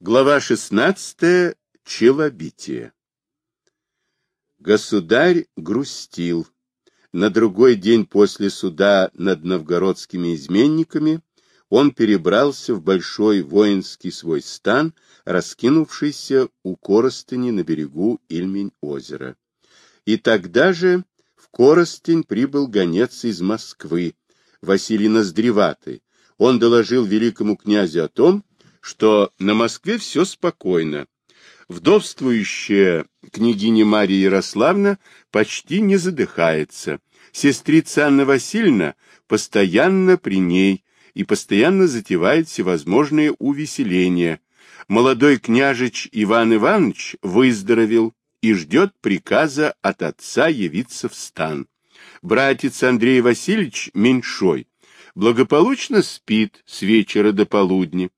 Глава 16. Челобитие. Государь грустил. На другой день после суда над новгородскими изменниками он перебрался в большой воинский свой стан, раскинувшийся у Коростыни на берегу Ильмень-озера. И тогда же в Коростень прибыл гонец из Москвы, Василий Ноздреватый. Он доложил великому князю о том, что на Москве все спокойно. Вдовствующая княгиня Мария Ярославна почти не задыхается. Сестрица Анна Васильевна постоянно при ней и постоянно затевает всевозможные увеселения. Молодой княжич Иван Иванович выздоровел и ждет приказа от отца явиться в стан. Братец Андрей Васильевич Меньшой благополучно спит с вечера до полудня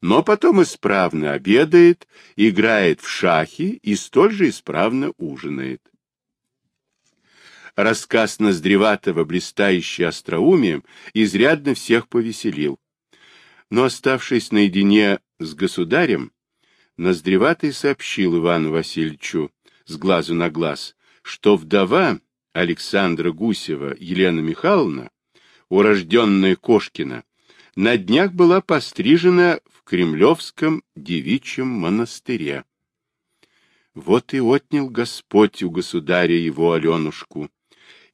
но потом исправно обедает, играет в шахи и столь же исправно ужинает. Рассказ Ноздреватого, блистающий остроумием, изрядно всех повеселил. Но, оставшись наедине с государем, Ноздреватый сообщил Ивану Васильевичу с глазу на глаз, что вдова Александра Гусева Елена Михайловна, урожденная Кошкина, на днях была пострижена Кремлевском девичьем монастыре. Вот и отнял Господь у государя его Аленушку.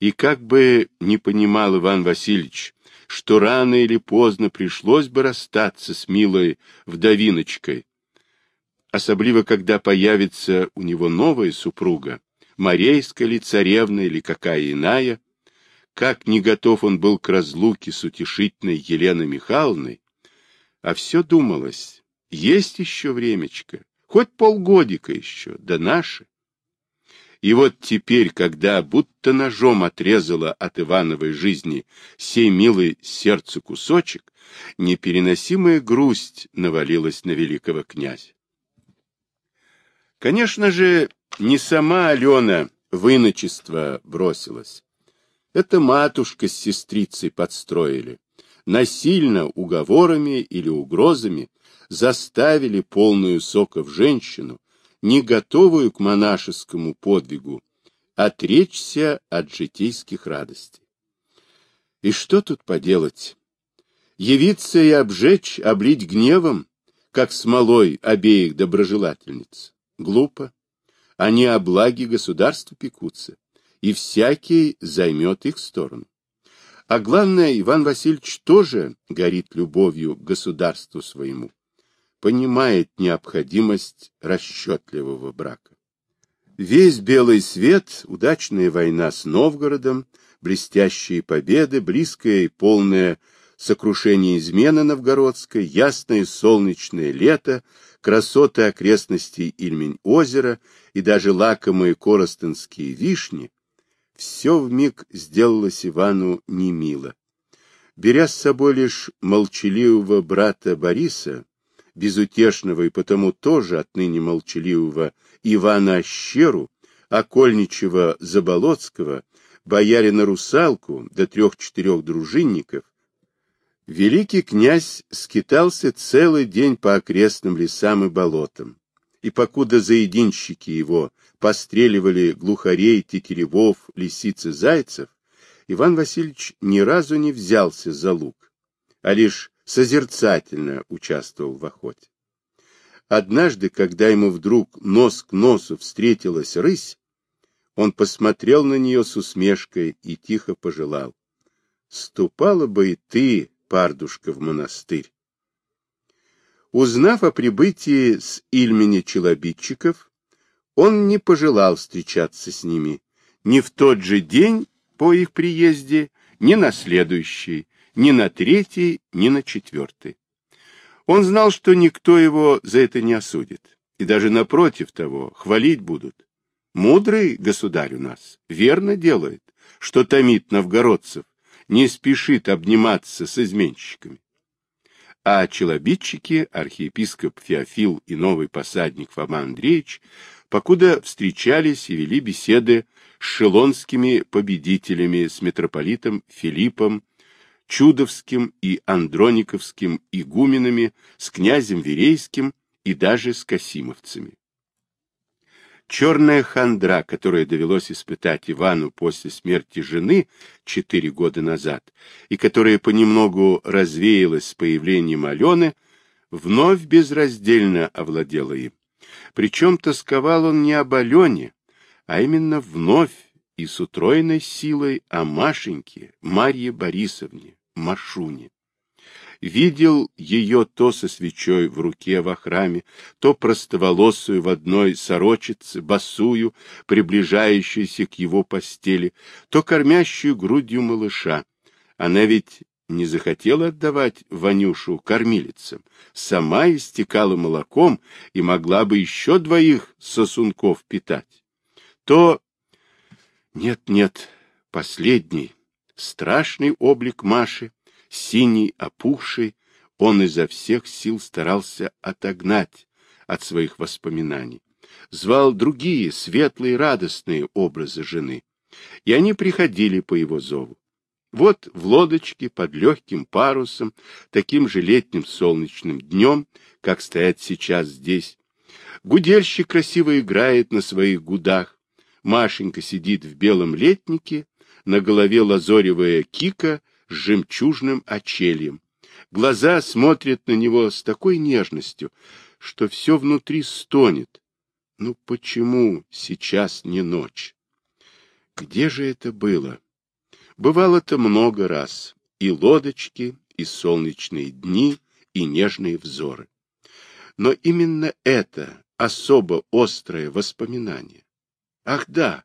И как бы не понимал Иван Васильевич, что рано или поздно пришлось бы расстаться с милой вдовиночкой, особливо когда появится у него новая супруга, Морейская ли царевна или какая иная, как не готов он был к разлуке с утешительной Еленой Михайловной, а все думалось, есть еще времечко, хоть полгодика еще, да наши. И вот теперь, когда будто ножом отрезала от Ивановой жизни сей милый сердцу кусочек, непереносимая грусть навалилась на великого князя. Конечно же, не сама Алена в иночество бросилась. Это матушка с сестрицей подстроили. Насильно, уговорами или угрозами заставили полную соков женщину, не готовую к монашескому подвигу, отречься от житейских радостей. И что тут поделать? Явиться и обжечь, облить гневом, как смолой обеих доброжелательниц. Глупо. Они о благе государства пекутся и всякий займет их сторону. А главное, Иван Васильевич тоже горит любовью к государству своему, понимает необходимость расчетливого брака. Весь белый свет, удачная война с Новгородом, блестящие победы, близкое и полное сокрушение измены новгородской, ясное солнечное лето, красоты окрестностей Ильмень-озера и даже лакомые коростенские вишни все вмиг сделалось Ивану немило. Беря с собой лишь молчаливого брата Бориса, безутешного и потому тоже отныне молчаливого Ивана Ощеру, окольничего Заболоцкого, боярина Русалку до трех-четырех дружинников, великий князь скитался целый день по окрестным лесам и болотам, и покуда заединщики его постреливали глухарей, тетеревов, лисиц и зайцев, Иван Васильевич ни разу не взялся за лук, а лишь созерцательно участвовал в охоте. Однажды, когда ему вдруг нос к носу встретилась рысь, он посмотрел на нее с усмешкой и тихо пожелал. «Ступала бы и ты, пардушка, в монастырь». Узнав о прибытии с Ильмени челобитчиков, он не пожелал встречаться с ними ни в тот же день по их приезде, ни на следующий, ни на третий, ни на четвертый. Он знал, что никто его за это не осудит, и даже напротив того, хвалить будут. Мудрый государь у нас верно делает, что томит новгородцев, не спешит обниматься с изменщиками. А челобитчики, архиепископ Феофил и новый посадник Фома Андреевич покуда встречались и вели беседы с шелонскими победителями, с митрополитом Филиппом, Чудовским и Андрониковским игуменами, с князем Верейским и даже с касимовцами. Черная хандра, которую довелось испытать Ивану после смерти жены четыре года назад, и которая понемногу развеялась с появлением Алены, вновь безраздельно овладела им. Причем тосковал он не об Алене, а именно вновь и с утроенной силой о Машеньке, Марье Борисовне, Машуне видел ее то со свечой в руке во храме, то простоволосую в одной сорочице, босую, приближающуюся к его постели, то кормящую грудью малыша. Она ведь не захотела отдавать Ванюшу кормилицам, сама истекала молоком и могла бы еще двоих сосунков питать. То... Нет-нет, последний, страшный облик Маши, синий, опухший, он изо всех сил старался отогнать от своих воспоминаний. Звал другие, светлые, радостные образы жены. И они приходили по его зову. Вот в лодочке под легким парусом, таким же летним солнечным днем, как стоят сейчас здесь, гудельщик красиво играет на своих гудах, Машенька сидит в белом летнике, на голове лазоревая кика с жемчужным очельем. Глаза смотрят на него с такой нежностью, что все внутри стонет. Ну почему сейчас не ночь? Где же это было? Бывало-то много раз. И лодочки, и солнечные дни, и нежные взоры. Но именно это особо острое воспоминание. Ах да,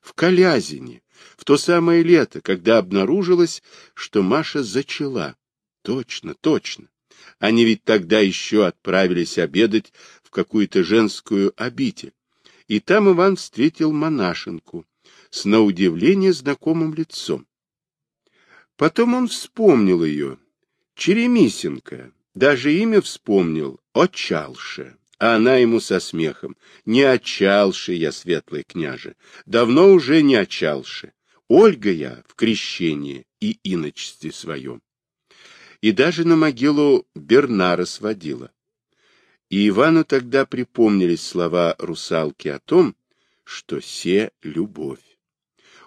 в Колязине, в то самое лето, когда обнаружилось, что Маша зачала. Точно, точно. Они ведь тогда еще отправились обедать в какую-то женскую обитель. И там Иван встретил монашенку с на удивление знакомым лицом. Потом он вспомнил ее. Черемисенко. Даже имя вспомнил. Очалша. А она ему со смехом. Не очалши я, светлый княже, давно уже не очалши. Ольга я в крещении и иночестве своем. И даже на могилу Бернара сводила. И Ивану тогда припомнились слова русалки о том, что се — любовь.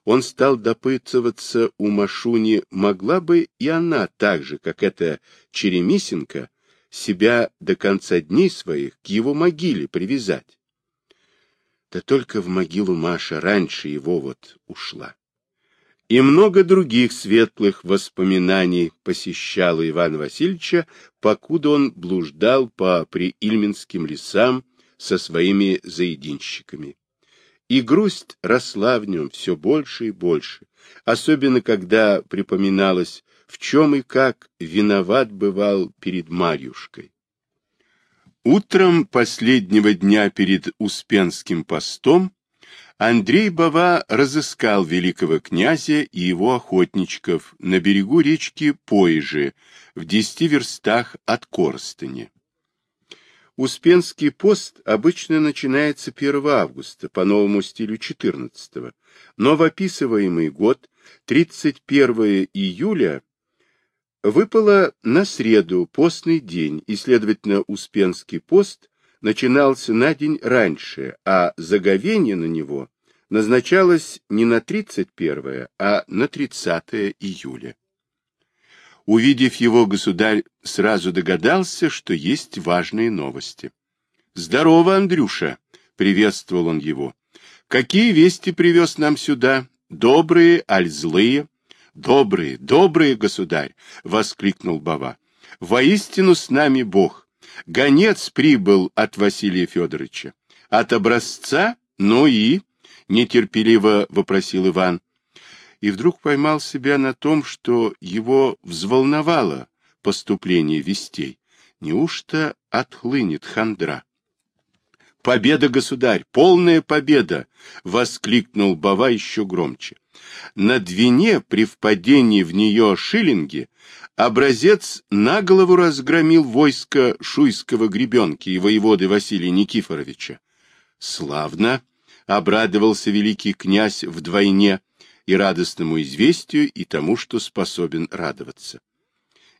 Он стал допытываться у Машуни, могла бы и она так же, как эта Черемисенко, себя до конца дней своих к его могиле привязать. Да только в могилу Маша раньше его вот ушла. И много других светлых воспоминаний посещало Ивана Васильевича, покуда он блуждал по приильминским лесам со своими заединщиками. И грусть росла в нем все больше и больше, особенно когда припоминалось в чем и как виноват бывал перед Марьюшкой. Утром последнего дня перед Успенским постом Андрей Бава разыскал великого князя и его охотничков на берегу речки Поижи, в десяти верстах от Корстыни. Успенский пост обычно начинается 1 августа по новому стилю 14 но в описываемый год 31 июля выпало на среду постный день, и, следовательно, Успенский пост начинался на день раньше, а заговение на него назначалось не на 31, а на 30 июля. Увидев его, государь сразу догадался, что есть важные новости. «Здорово, Андрюша!» — приветствовал он его. «Какие вести привез нам сюда? Добрые, аль злые?» Добрые, добрые, государь! — воскликнул Бава. — Воистину с нами Бог. Гонец прибыл от Василия Федоровича. От образца? Ну и? — нетерпеливо вопросил Иван. И вдруг поймал себя на том, что его взволновало поступление вестей. Неужто отхлынет хандра? «Победа, государь! Полная победа!» — воскликнул Бава еще громче. На Двине при впадении в нее шиллинги образец на голову разгромил войско шуйского гребенки и воеводы Василия Никифоровича. «Славно!» — обрадовался великий князь вдвойне и радостному известию, и тому, что способен радоваться.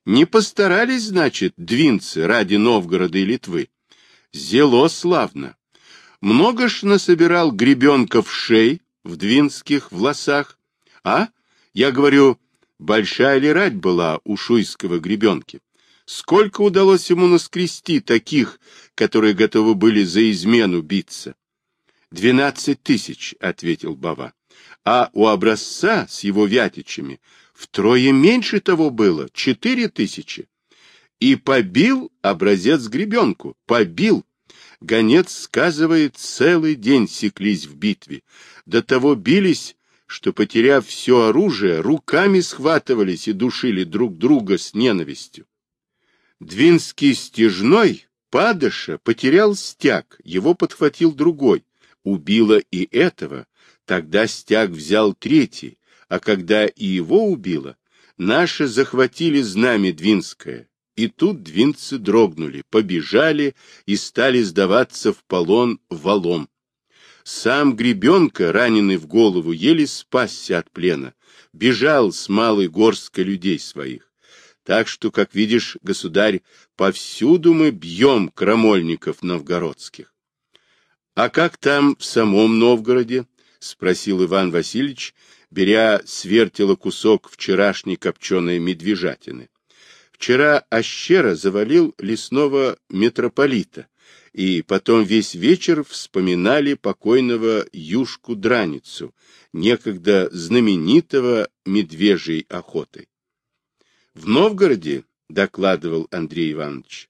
«Не постарались, значит, двинцы ради Новгорода и Литвы?» Зело славно. Много ж насобирал гребенков шей в двинских власах, а? Я говорю, большая ли рать была у шуйского гребенки? Сколько удалось ему наскрести таких, которые готовы были за измену биться? Двенадцать тысяч, — ответил Бава. А у образца с его вятичами втрое меньше того было, четыре тысячи. И побил образец гребенку, побил. Гонец сказывает, целый день секлись в битве. До того бились, что, потеряв все оружие, руками схватывались и душили друг друга с ненавистью. Двинский стежной падыша потерял стяг, его подхватил другой. Убило и этого, тогда стяг взял третий, а когда и его убило, наши захватили знамя Двинское, и тут двинцы дрогнули, побежали и стали сдаваться в полон валом. Сам Гребенка, раненый в голову, еле спасся от плена, бежал с малой горской людей своих. Так что, как видишь, государь, повсюду мы бьем крамольников новгородских. — А как там в самом Новгороде? — спросил Иван Васильевич, беря с кусок вчерашней копченой медвежатины. Вчера Ащера завалил лесного митрополита, и потом весь вечер вспоминали покойного Юшку Драницу, некогда знаменитого медвежьей охотой. В Новгороде, докладывал Андрей Иванович,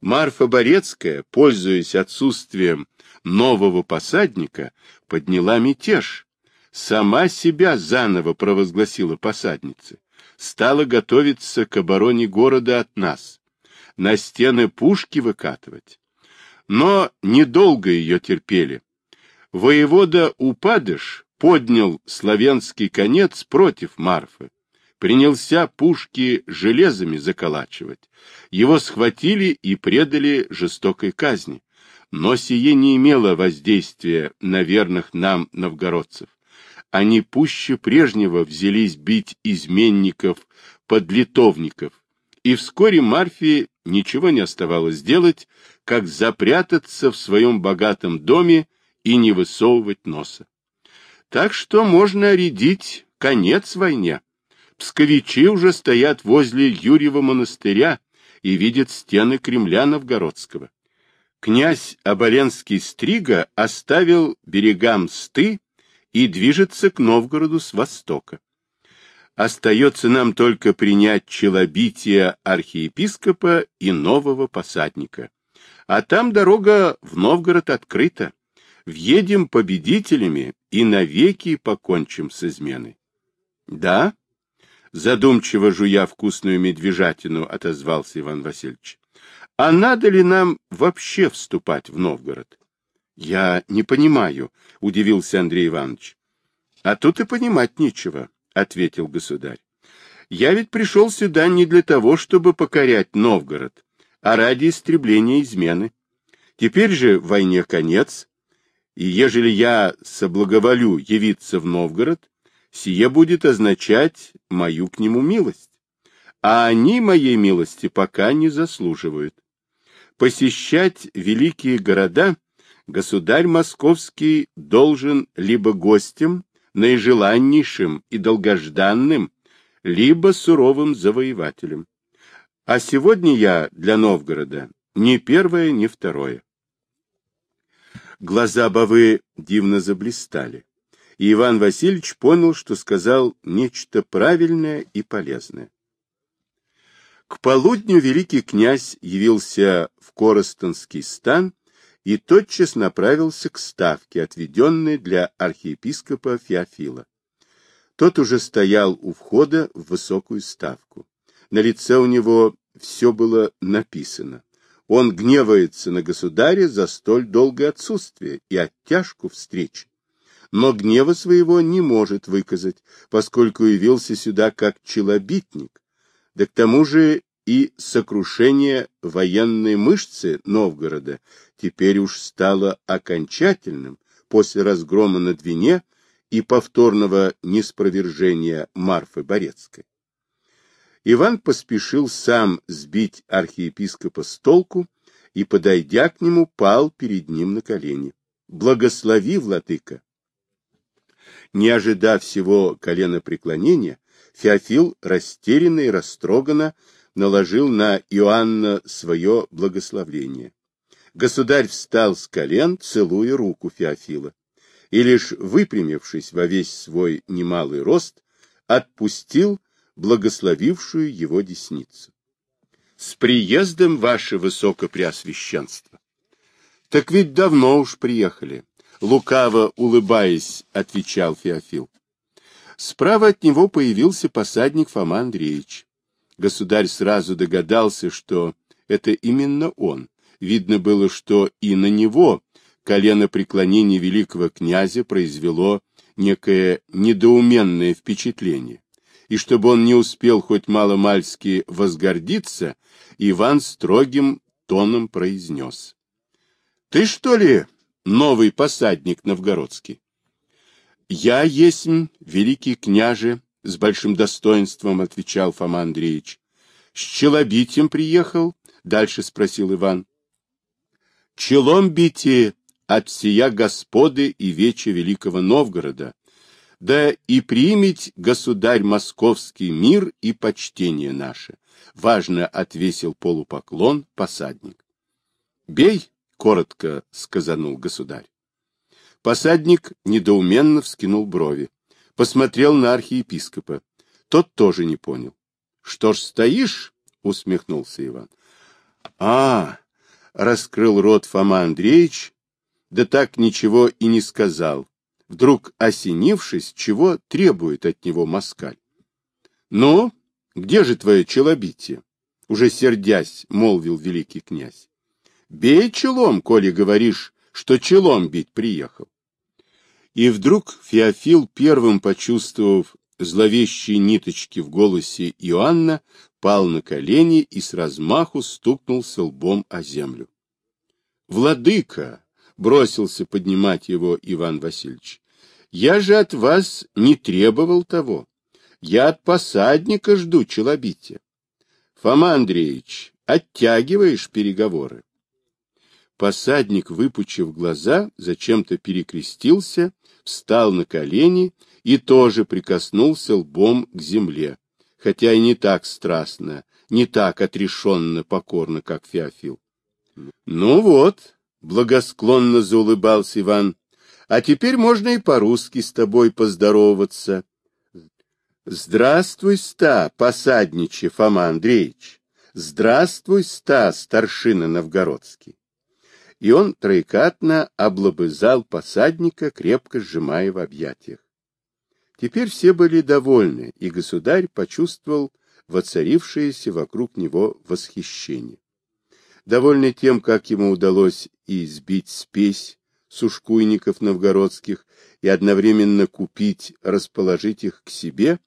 Марфа Борецкая, пользуясь отсутствием нового посадника, подняла мятеж, сама себя заново провозгласила посадницей, стала готовиться к обороне города от нас, на стены пушки выкатывать. Но недолго ее терпели. Воевода Упадыш поднял славянский конец против Марфы принялся пушки железами заколачивать. Его схватили и предали жестокой казни. Но сие не имело воздействия на верных нам новгородцев. Они пуще прежнего взялись бить изменников, подлитовников, и вскоре Марфе ничего не оставалось делать, как запрятаться в своем богатом доме и не высовывать носа. Так что можно рядить конец войне. Псковичи уже стоят возле Юрьева монастыря и видят стены Кремля Новгородского. Князь Оболенский Стрига оставил берегам Сты и движется к Новгороду с востока. Остается нам только принять челобитие архиепископа и нового посадника. А там дорога в Новгород открыта. Въедем победителями и навеки покончим с изменой. Да, задумчиво жуя вкусную медвежатину, отозвался Иван Васильевич. А надо ли нам вообще вступать в Новгород? Я не понимаю, удивился Андрей Иванович. А тут и понимать нечего, ответил государь. Я ведь пришел сюда не для того, чтобы покорять Новгород, а ради истребления измены. Теперь же войне конец, и ежели я соблаговолю явиться в Новгород, сие будет означать мою к нему милость. А они моей милости пока не заслуживают. Посещать великие города государь московский должен либо гостем, наижеланнейшим и долгожданным, либо суровым завоевателем. А сегодня я для Новгорода ни первое, ни второе. Глаза Бавы дивно заблистали и Иван Васильевич понял, что сказал нечто правильное и полезное. К полудню великий князь явился в Коростонский стан и тотчас направился к ставке, отведенной для архиепископа Феофила. Тот уже стоял у входа в высокую ставку. На лице у него все было написано. Он гневается на государя за столь долгое отсутствие и оттяжку встреч но гнева своего не может выказать, поскольку явился сюда как челобитник, да к тому же и сокрушение военной мышцы Новгорода теперь уж стало окончательным после разгрома на Двине и повторного неспровержения Марфы Борецкой. Иван поспешил сам сбить архиепископа с толку и, подойдя к нему, пал перед ним на колени. «Благослови, владыка!» Не ожидав всего коленопреклонения, Феофил растерянно и растроганно наложил на Иоанна свое благословление. Государь встал с колен, целуя руку Феофила, и лишь выпрямившись во весь свой немалый рост, отпустил благословившую его десницу. С приездом, ваше высокопреосвященство! Так ведь давно уж приехали, лукаво улыбаясь, отвечал Феофил. Справа от него появился посадник Фома Андреевич. Государь сразу догадался, что это именно он. Видно было, что и на него колено преклонения великого князя произвело некое недоуменное впечатление. И чтобы он не успел хоть мало-мальски возгордиться, Иван строгим тоном произнес. — Ты что ли новый посадник новгородский? — Я есть великий княже, — с большим достоинством отвечал Фома Андреевич. — С челобитием приехал? — дальше спросил Иван. — Челом бите от сия господы и веча великого Новгорода, да и примить государь московский мир и почтение наше, — важно отвесил полупоклон посадник. — Бей, — коротко сказанул государь. Посадник недоуменно вскинул брови, посмотрел на архиепископа. Тот тоже не понял. — Что ж стоишь? — усмехнулся Иван. — А, — раскрыл рот Фома Андреевич, да так ничего и не сказал, вдруг осенившись, чего требует от него москаль. — Ну, где же твое челобитие? — уже сердясь, молвил великий князь. — Бей челом, коли говоришь, что челом бить приехал. И вдруг Феофил, первым почувствовав зловещие ниточки в голосе Иоанна, пал на колени и с размаху стукнулся лбом о землю. — Владыка! — бросился поднимать его Иван Васильевич. — Я же от вас не требовал того. Я от посадника жду челобития. Фома Андреевич, оттягиваешь переговоры. Посадник, выпучив глаза, зачем-то перекрестился, встал на колени и тоже прикоснулся лбом к земле, хотя и не так страстно, не так отрешенно, покорно, как Феофил. — Ну вот, Благосклонно заулыбался Иван. А теперь можно и по-русски с тобой поздороваться. Здравствуй, ста, посадниче Фома Андреевич. Здравствуй, ста, старшина новгородский. И он троекратно облобызал посадника, крепко сжимая в объятиях. Теперь все были довольны, и государь почувствовал воцарившееся вокруг него восхищение. Довольный тем, как ему удалось и сбить спесь сушкуйников новгородских и одновременно купить, расположить их к себе,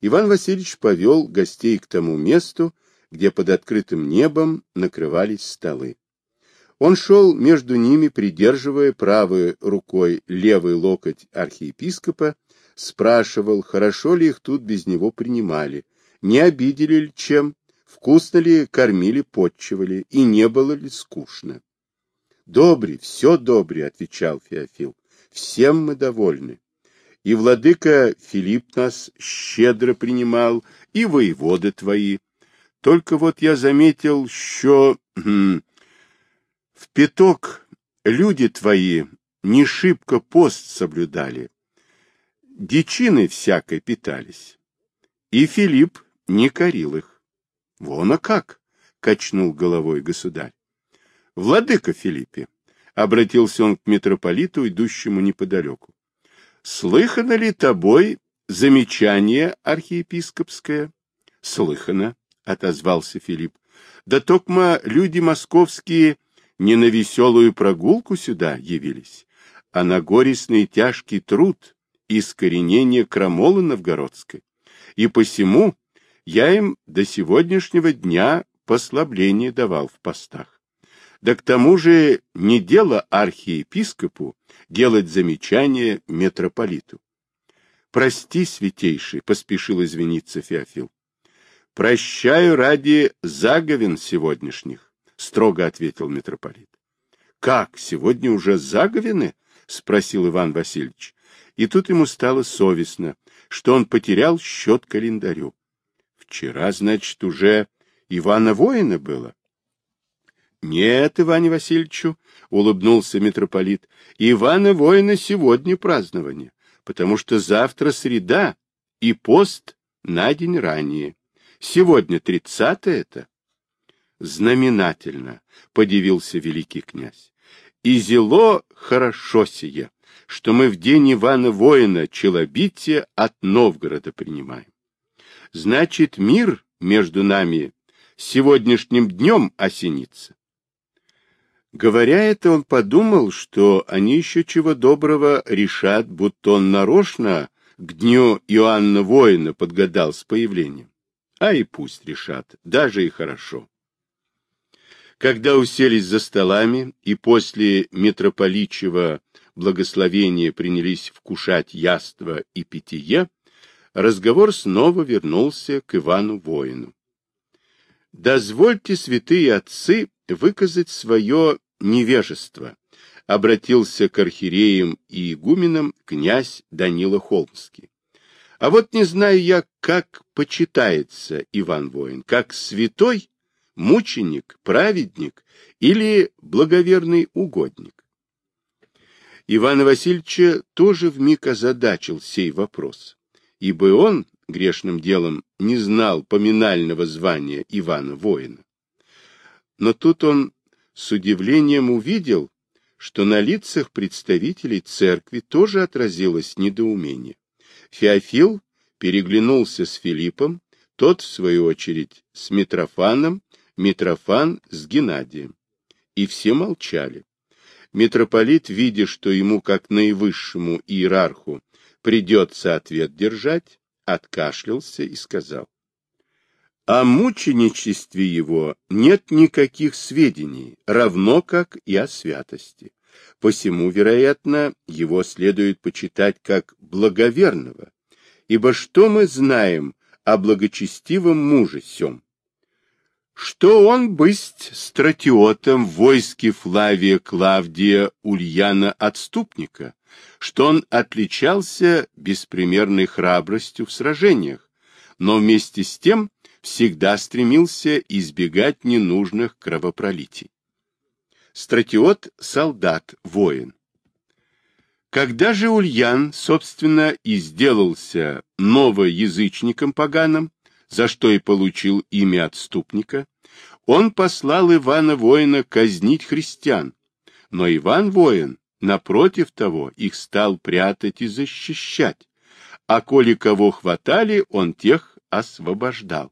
Иван Васильевич повел гостей к тому месту, где под открытым небом накрывались столы. Он шел между ними, придерживая правой рукой левый локоть архиепископа, спрашивал, хорошо ли их тут без него принимали, не обидели ли чем, вкусно ли кормили, подчивали, и не было ли скучно. Добре, все добре, отвечал Феофил. Всем мы довольны. И владыка Филипп нас щедро принимал, и воеводы твои. Только вот я заметил, что хм, в пяток люди твои не шибко пост соблюдали, дичины всякой питались. И Филипп не корил их. Вон а как, качнул головой государь. Владыка Филиппе, обратился он к митрополиту, идущему неподалеку. Слыхано ли тобой замечание архиепископское? Слыхано, отозвался Филипп. Да токма люди московские не на веселую прогулку сюда явились, а на горестный тяжкий труд искоренение крамолы новгородской. И посему я им до сегодняшнего дня послабление давал в постах. Да к тому же не дело архиепископу делать замечания митрополиту. Прости, святейший, поспешил извиниться Феофил. Прощаю ради заговен сегодняшних. Строго ответил митрополит. Как, сегодня уже заговины? спросил Иван Васильевич. И тут ему стало совестно, что он потерял счет календарю. Вчера, значит, уже Ивана Воина было. Нет, Иване Васильевичу, улыбнулся митрополит, Ивана Воина сегодня празднование, потому что завтра среда и пост на день ранее. Сегодня тридцатое это. Знаменательно, подивился великий князь. И зело хорошо сие, что мы в день Ивана Воина челобитие от Новгорода принимаем. Значит, мир между нами сегодняшним днем осенится. Говоря это, он подумал, что они еще чего доброго решат, будто он нарочно к дню Иоанна Воина подгадал с появлением. А и пусть решат, даже и хорошо. Когда уселись за столами и после митрополичьего благословения принялись вкушать яство и питье, разговор снова вернулся к Ивану Воину. «Дозвольте, святые отцы, выказать свое невежество», — обратился к архиереям и игуменам князь Данила Холмский. «А вот не знаю я, как почитается Иван Воин, как святой, мученик, праведник или благоверный угодник». Ивана Васильевича тоже вмиг озадачил сей вопрос, ибо он грешным делом не знал поминального звания Ивана Воина. Но тут он с удивлением увидел, что на лицах представителей церкви тоже отразилось недоумение. Феофил переглянулся с Филиппом, тот, в свою очередь, с Митрофаном, Митрофан с Геннадием. И все молчали. Митрополит, видя, что ему, как наивысшему иерарху, придется ответ держать, откашлялся и сказал. О мученичестве его нет никаких сведений, равно как и о святости. Посему, вероятно, его следует почитать как благоверного. Ибо что мы знаем о благочестивом муже сем? Что он бысть стратиотом в войске Флавия Клавдия Ульяна Отступника, что он отличался беспримерной храбростью в сражениях, но вместе с тем всегда стремился избегать ненужных кровопролитий. Стратиот — солдат, воин. Когда же Ульян, собственно, и сделался новоязычником поганым, за что и получил имя отступника, он послал Ивана воина казнить христиан, но Иван воин, напротив того, их стал прятать и защищать, а коли кого хватали, он тех освобождал.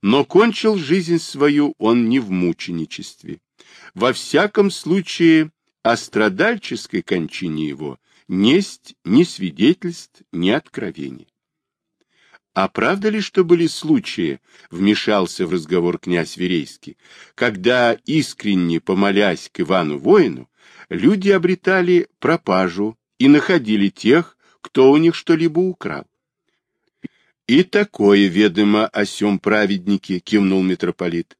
Но кончил жизнь свою он не в мученичестве. Во всяком случае, о страдальческой кончине его несть ни свидетельств, ни откровений. А правда ли, что были случаи, вмешался в разговор князь Верейский, когда, искренне помолясь к Ивану воину, люди обретали пропажу и находили тех, кто у них что-либо украл? И такое ведомо о сем праведнике, кивнул митрополит.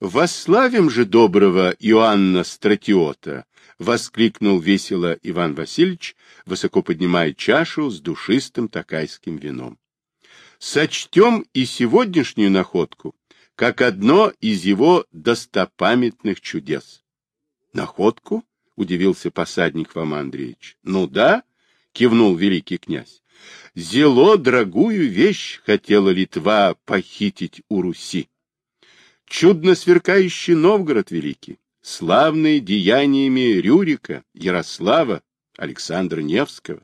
Восславим же доброго Иоанна Стратиота, воскликнул весело Иван Васильевич, высоко поднимая чашу с душистым такайским вином. Сочтем и сегодняшнюю находку, как одно из его достопамятных чудес. Находку? удивился посадник Вам Андреевич. Ну да, кивнул великий князь. Зело дорогую вещь хотела Литва похитить у Руси. Чудно сверкающий Новгород великий, славный деяниями Рюрика, Ярослава, Александра Невского.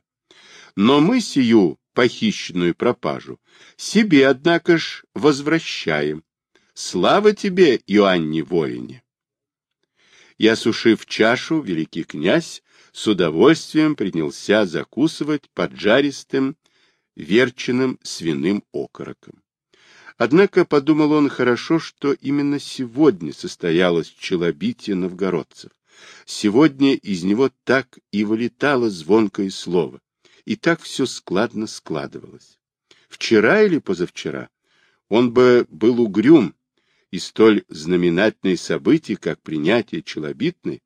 Но мы сию похищенную пропажу себе, однако ж, возвращаем. Слава тебе, Иоанне воине! И, осушив чашу, великий князь с удовольствием принялся закусывать поджаристым верченным свиным окороком. Однако, подумал он хорошо, что именно сегодня состоялось челобитие новгородцев. Сегодня из него так и вылетало звонкое слово, и так все складно складывалось. Вчера или позавчера он бы был угрюм, и столь знаменательное событие, как принятие Челобитной,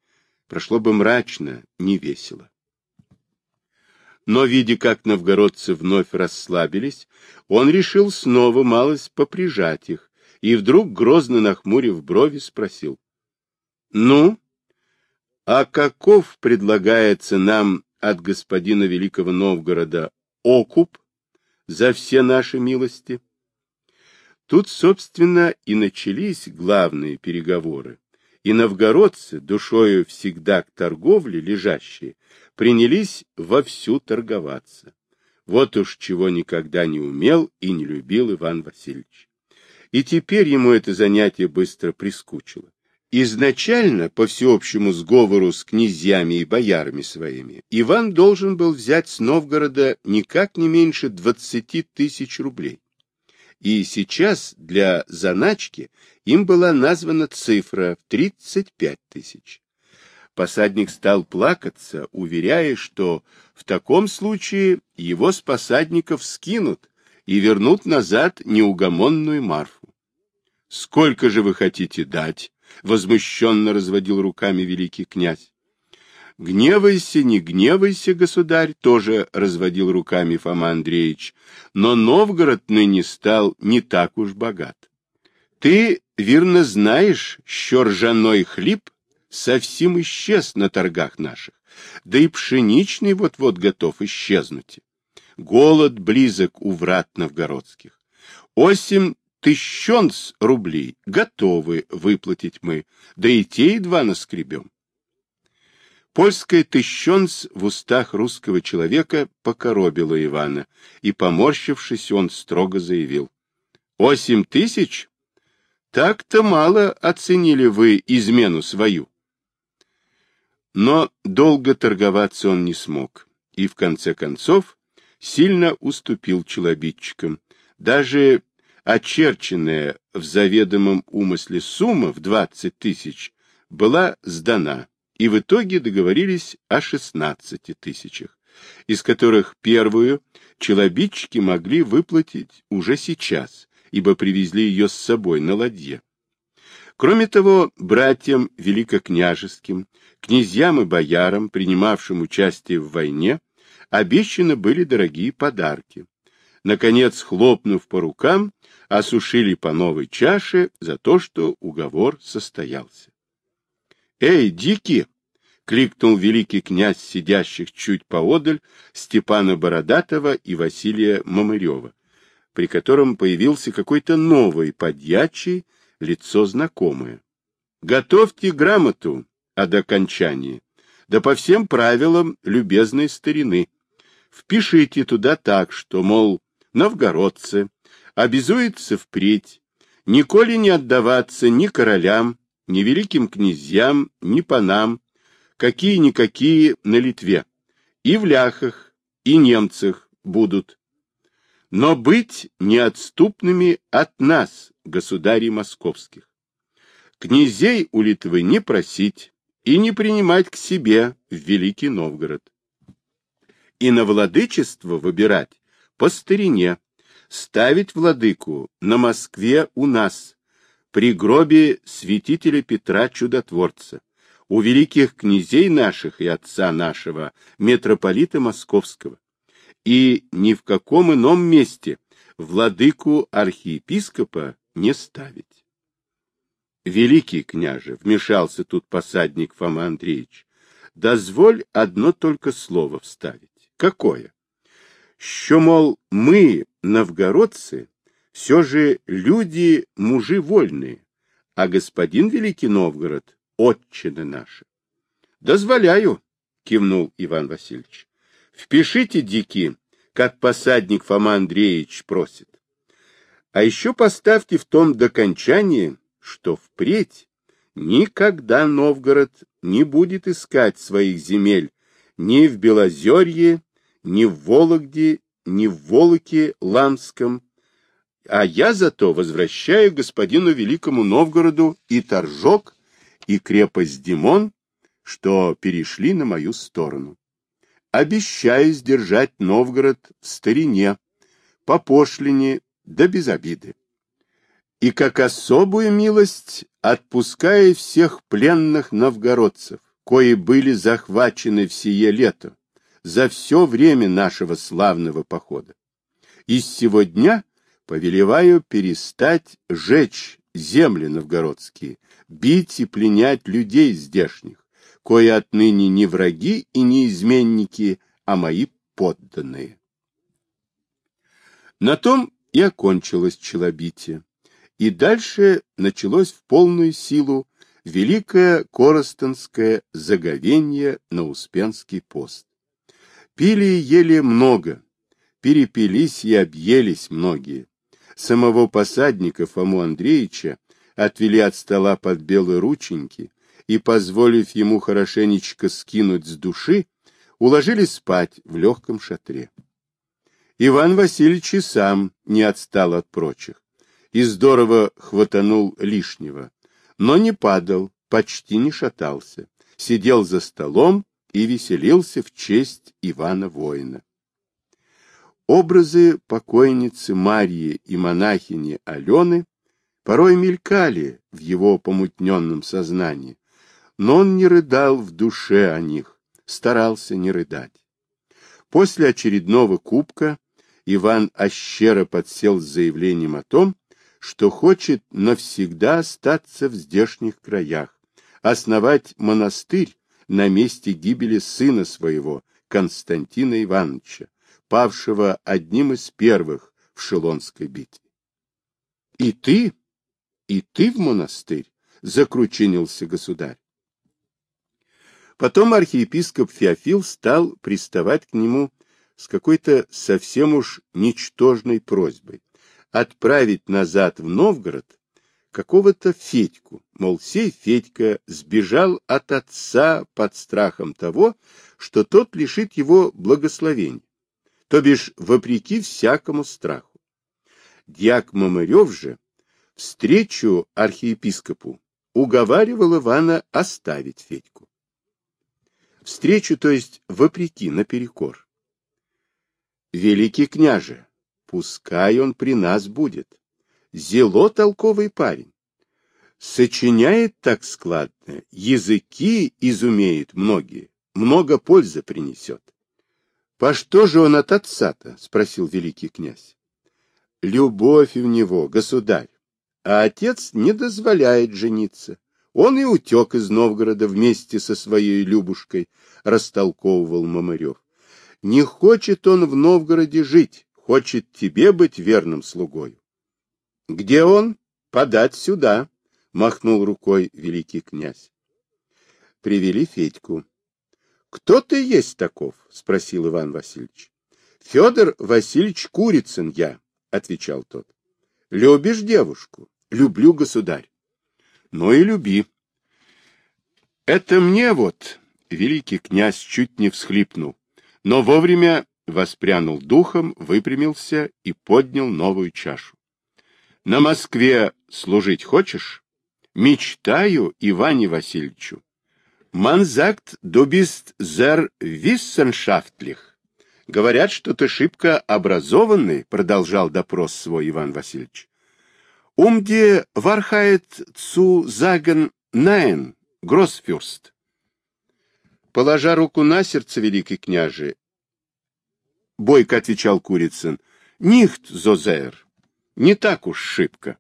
прошло бы мрачно, невесело. Но, видя, как новгородцы вновь расслабились, он решил снова малость поприжать их, и вдруг, грозно нахмурив брови, спросил. — Ну, а каков предлагается нам от господина Великого Новгорода окуп за все наши милости? Тут, собственно, и начались главные переговоры, и новгородцы, душою всегда к торговле лежащие, принялись вовсю торговаться. Вот уж чего никогда не умел и не любил Иван Васильевич. И теперь ему это занятие быстро прискучило. Изначально, по всеобщему сговору с князьями и боярами своими, Иван должен был взять с Новгорода никак не меньше двадцати тысяч рублей. И сейчас для заначки им была названа цифра в 35 тысяч. Посадник стал плакаться, уверяя, что в таком случае его с посадников скинут и вернут назад неугомонную Марфу. «Сколько же вы хотите дать?» — возмущенно разводил руками великий князь. «Гневайся, не гневайся, государь», — тоже разводил руками Фома Андреевич, «но Новгород ныне стал не так уж богат. Ты, верно, знаешь, що ржаной хлеб совсем исчез на торгах наших, да и пшеничный вот-вот готов исчезнуть. Голод близок у врат новгородских. Осем тысячонц рублей готовы выплатить мы, да и те едва наскребем. Польская тыщенц в устах русского человека покоробила Ивана, и, поморщившись, он строго заявил. — Восемь тысяч? Так-то мало оценили вы измену свою. Но долго торговаться он не смог, и в конце концов сильно уступил челобитчикам. Даже очерченная в заведомом умысле сумма в двадцать тысяч была сдана, и в итоге договорились о шестнадцати тысячах, из которых первую челобитчики могли выплатить уже сейчас, ибо привезли ее с собой на ладье. Кроме того, братьям великокняжеским, князьям и боярам, принимавшим участие в войне, обещаны были дорогие подарки. Наконец, хлопнув по рукам, осушили по новой чаше за то, что уговор состоялся. «Эй, дикий!» — кликнул великий князь сидящих чуть поодаль Степана Бородатого и Василия Мамырева, при котором появился какой-то новый подьячий, лицо знакомое. Готовьте грамоту о докончании, да по всем правилам любезной старины. Впишите туда так, что, мол, новгородцы обязуются впредь николи не отдаваться ни королям, ни великим князьям, ни панам, какие-никакие на Литве, и в ляхах, и немцах будут. Но быть неотступными от нас, государей московских. Князей у Литвы не просить и не принимать к себе в Великий Новгород. И на владычество выбирать по старине, ставить владыку на Москве у нас, при гробе святителя Петра Чудотворца, у великих князей наших и отца нашего, митрополита Московского, и ни в каком ином месте владыку архиепископа не ставить. Великий княже, вмешался тут посадник Фома Андреевич, дозволь одно только слово вставить. Какое? Що, мол, мы, новгородцы, все же люди, мужи вольные, а господин Великий Новгород — отчина наша. — Дозволяю, — кивнул Иван Васильевич. — Впишите, дики, как посадник Фома Андреевич просит. А еще поставьте в том докончании, что впредь никогда Новгород не будет искать своих земель ни в Белозерье, ни в Вологде, ни в Волоке Ламском, а я зато возвращаю господину Великому Новгороду и Торжок, и крепость Димон, что перешли на мою сторону. Обещаю сдержать Новгород в старине, по пошлине да без обиды. и как особую милость отпуская всех пленных новгородцев, кои были захвачены в сие лето, за все время нашего славного похода. И с сего дня повелеваю перестать жечь земли новгородские, бить и пленять людей здешних, кои отныне не враги и не изменники, а мои подданные. На том и окончилось челобитие, и дальше началось в полную силу великое коростонское заговенье на Успенский пост. Пили и ели много, перепились и объелись многие. Самого посадника Фому Андреевича отвели от стола под белые рученьки и, позволив ему хорошенечко скинуть с души, уложили спать в легком шатре. Иван Васильевич и сам не отстал от прочих и здорово хватанул лишнего, но не падал, почти не шатался, сидел за столом и веселился в честь Ивана Воина. Образы покойницы Марьи и монахини Алены порой мелькали в его помутненном сознании, но он не рыдал в душе о них, старался не рыдать. После очередного кубка Иван ощеро подсел с заявлением о том, что хочет навсегда остаться в здешних краях, основать монастырь на месте гибели сына своего, Константина Ивановича, павшего одним из первых в Шелонской битве. — И ты? И ты в монастырь? — закручинился государь. Потом архиепископ Феофил стал приставать к нему с какой-то совсем уж ничтожной просьбой отправить назад в Новгород какого-то Федьку, мол, сей Федька сбежал от отца под страхом того, что тот лишит его благословения, то бишь вопреки всякому страху. Дьяк Мамырев же встречу архиепископу уговаривал Ивана оставить Федьку. Встречу, то есть вопреки, наперекор. Великий княже, пускай он при нас будет. Зело толковый парень. Сочиняет так складно, языки изумеет многие, много пользы принесет. — По что же он от отца-то? — спросил великий князь. — Любовь у него, государь, а отец не дозволяет жениться. Он и утек из Новгорода вместе со своей Любушкой, растолковывал Мамырев. Не хочет он в Новгороде жить, хочет тебе быть верным слугой. Где он? Подать сюда, махнул рукой великий князь. Привели Федьку. Кто ты есть таков? спросил Иван Васильевич. Федор Васильевич Курицын я, отвечал тот. Любишь девушку? Люблю, государь. Ну и люби. Это мне вот, великий князь чуть не всхлипнул, но вовремя воспрянул духом, выпрямился и поднял новую чашу. На Москве служить хочешь? Мечтаю Иване Васильевичу. Манзакт дубист зер виссеншафтлих. Говорят, что ты шибко образованный, продолжал допрос свой Иван Васильевич. Умде вархает цу заген наен, гроссфюрст. Положа руку на сердце, великий княже, бойко отвечал Курицын, нихт зозер, не так уж шибко.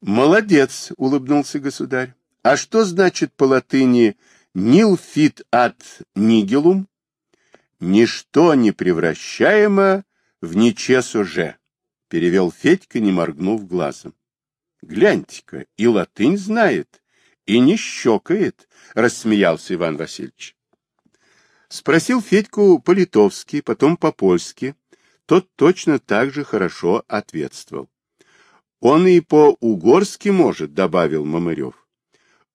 Молодец, улыбнулся государь. А что значит по латыни нилфит от нигелум? Ничто не превращаемо в ничесу же перевел Федька, не моргнув глазом. Гляньте-ка, и латынь знает, и не щекает, рассмеялся Иван Васильевич. Спросил Федьку по-литовски, потом по-польски. Тот точно так же хорошо ответствовал. Он и по-угорски может, добавил Мамырев.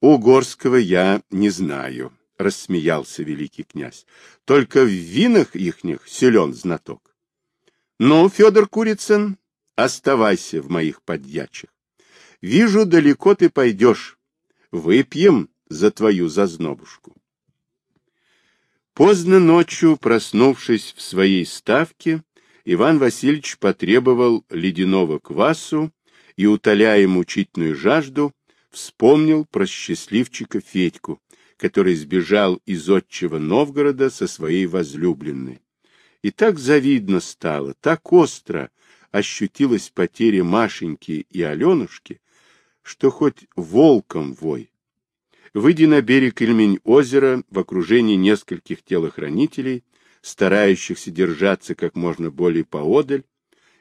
Угорского я не знаю, рассмеялся великий князь. Только в винах ихних силен знаток. Ну, Федор Курицын, Оставайся в моих подьячих. Вижу, далеко ты пойдешь. Выпьем за твою зазнобушку. Поздно ночью, проснувшись в своей ставке, Иван Васильевич потребовал ледяного квасу и, утоляя мучительную жажду, вспомнил про счастливчика Федьку, который сбежал из отчего Новгорода со своей возлюбленной. И так завидно стало, так остро ощутилась потеря Машеньки и Аленушки, что хоть волком вой. Выйдя на берег Ильмень озера в окружении нескольких телохранителей, старающихся держаться как можно более поодаль,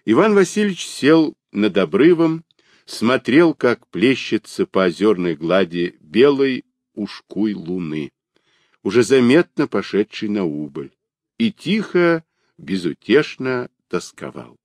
Иван Васильевич сел над обрывом, смотрел, как плещется по озерной глади белой ушкуй луны, уже заметно пошедший на убыль, и тихо, безутешно тосковал.